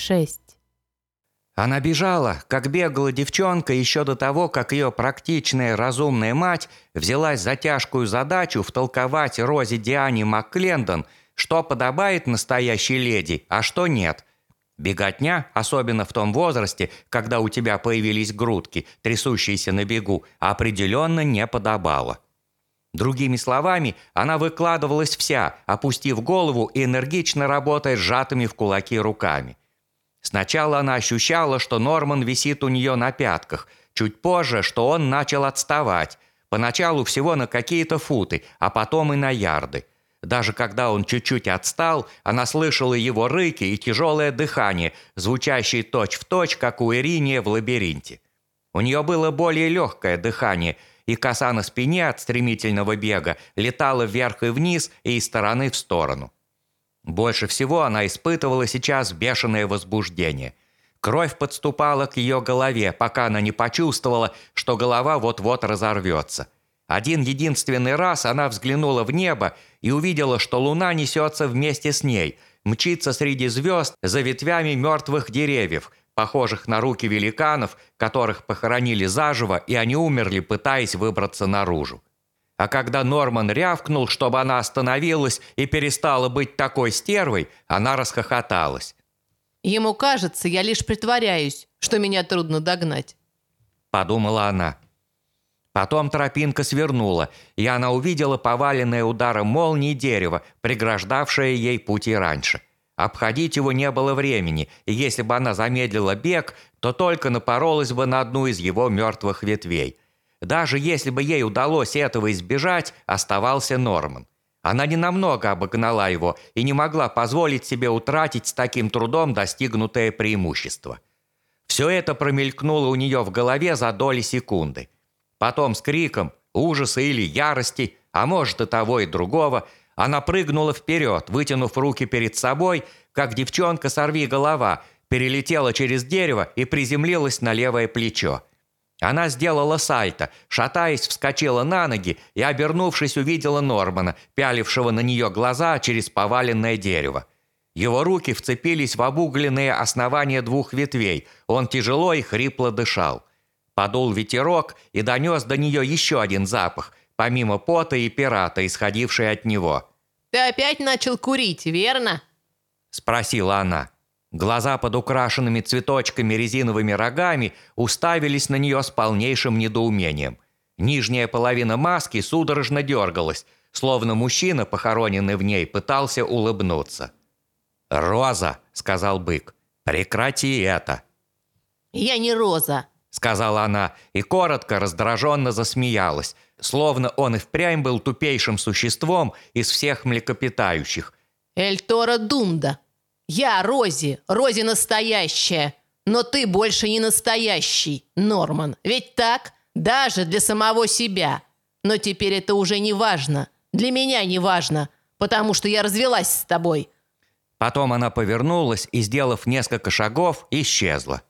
6. Она бежала, как бегала девчонка еще до того, как ее практичная разумная мать взялась за тяжкую задачу втолковать Розе Диане МакКлендон, что подобает настоящей леди, а что нет. Беготня, особенно в том возрасте, когда у тебя появились грудки, трясущиеся на бегу, определенно не подобала. Другими словами, она выкладывалась вся, опустив голову и энергично работая сжатыми в кулаки руками. Сначала она ощущала, что Норман висит у нее на пятках, чуть позже, что он начал отставать, поначалу всего на какие-то футы, а потом и на ярды. Даже когда он чуть-чуть отстал, она слышала его рыки и тяжелое дыхание, звучащие точь-в-точь, как у Ириния в лабиринте. У нее было более легкое дыхание – и коса на спине от стремительного бега летала вверх и вниз и из стороны в сторону. Больше всего она испытывала сейчас бешеное возбуждение. Кровь подступала к ее голове, пока она не почувствовала, что голова вот-вот разорвется. Один единственный раз она взглянула в небо и увидела, что луна несется вместе с ней, мчится среди звезд за ветвями мертвых деревьев – похожих на руки великанов, которых похоронили заживо, и они умерли, пытаясь выбраться наружу. А когда Норман рявкнул, чтобы она остановилась и перестала быть такой стервой, она расхохоталась. Ему кажется, я лишь притворяюсь, что меня трудно догнать. Подумала она. Потом тропинка свернула, и она увидела поваленное ударом молнии дерево, преграждавшее ей пути раньше. Обходить его не было времени, и если бы она замедлила бег, то только напоролась бы на одну из его мертвых ветвей. Даже если бы ей удалось этого избежать, оставался Норман. Она ненамного обогнала его и не могла позволить себе утратить с таким трудом достигнутое преимущество. Все это промелькнуло у нее в голове за доли секунды. Потом с криком, ужаса или ярости, а может и того и другого – она прыгнула вперед, вытянув руки перед собой, как девчонка сорви голова, перелетела через дерево и приземлилась на левое плечо. Она сделала сальто, шатаясь, вскочила на ноги и, обернувшись, увидела Нормана, пялившего на нее глаза через поваленное дерево. Его руки вцепились в обугленные основания двух ветвей, он тяжело и хрипло дышал. Подул ветерок и донес до нее еще один запах, помимо пота и пирата, исходивший от него – «Ты опять начал курить, верно?» – спросила она. Глаза под украшенными цветочками резиновыми рогами уставились на нее с полнейшим недоумением. Нижняя половина маски судорожно дергалась, словно мужчина, похороненный в ней, пытался улыбнуться. «Роза!» – сказал бык. «Прекрати это!» «Я не Роза!» – сказала она и коротко, раздраженно засмеялась, словно он и впрямь был тупейшим существом из всех млекопитающих. «Эль Торо Думда! Я Рози, Рози настоящая! Но ты больше не настоящий, Норман, ведь так? Даже для самого себя. Но теперь это уже не важно. Для меня не важно, потому что я развелась с тобой». Потом она повернулась и, сделав несколько шагов, исчезла.